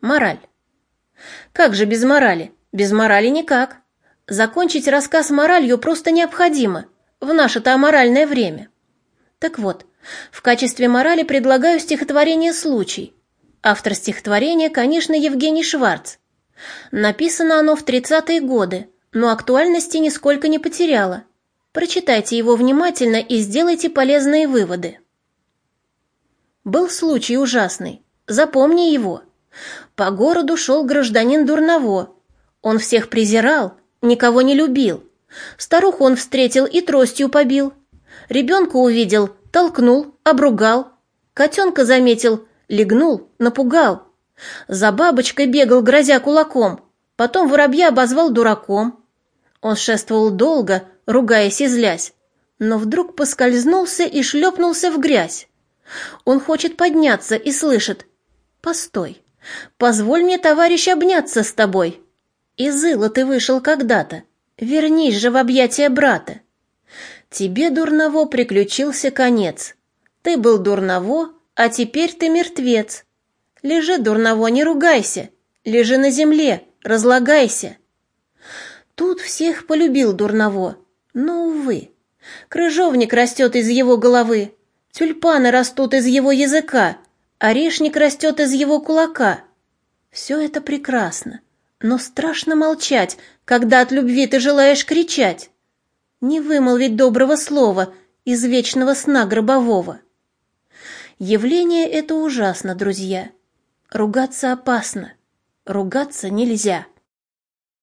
Мораль. Как же без морали? Без морали никак. Закончить рассказ моралью просто необходимо в наше-то аморальное время. Так вот, в качестве морали предлагаю стихотворение «Случай». Автор стихотворения, конечно, Евгений Шварц. Написано оно в 30-е годы, но актуальности нисколько не потеряло. Прочитайте его внимательно и сделайте полезные выводы. Был случай ужасный. Запомни его. По городу шел гражданин Дурново. Он всех презирал, никого не любил. Старуху он встретил и тростью побил. Ребенка увидел, толкнул, обругал. Котенка заметил, легнул, напугал. За бабочкой бегал, грозя кулаком. Потом воробья обозвал дураком. Он шествовал долго, ругаясь и злясь, но вдруг поскользнулся и шлепнулся в грязь. Он хочет подняться и слышит «Постой, позволь мне, товарищ, обняться с тобой». Из ила ты вышел когда-то, вернись же в объятия брата. Тебе, дурново, приключился конец. Ты был дурново, а теперь ты мертвец. Лежи, дурново, не ругайся, лежи на земле, разлагайся. Тут всех полюбил дурново, но, увы, крыжовник растет из его головы, тюльпаны растут из его языка, орешник растет из его кулака. Все это прекрасно, но страшно молчать, когда от любви ты желаешь кричать. Не вымолвить доброго слова из вечного сна гробового. Явление это ужасно, друзья. Ругаться опасно, ругаться нельзя.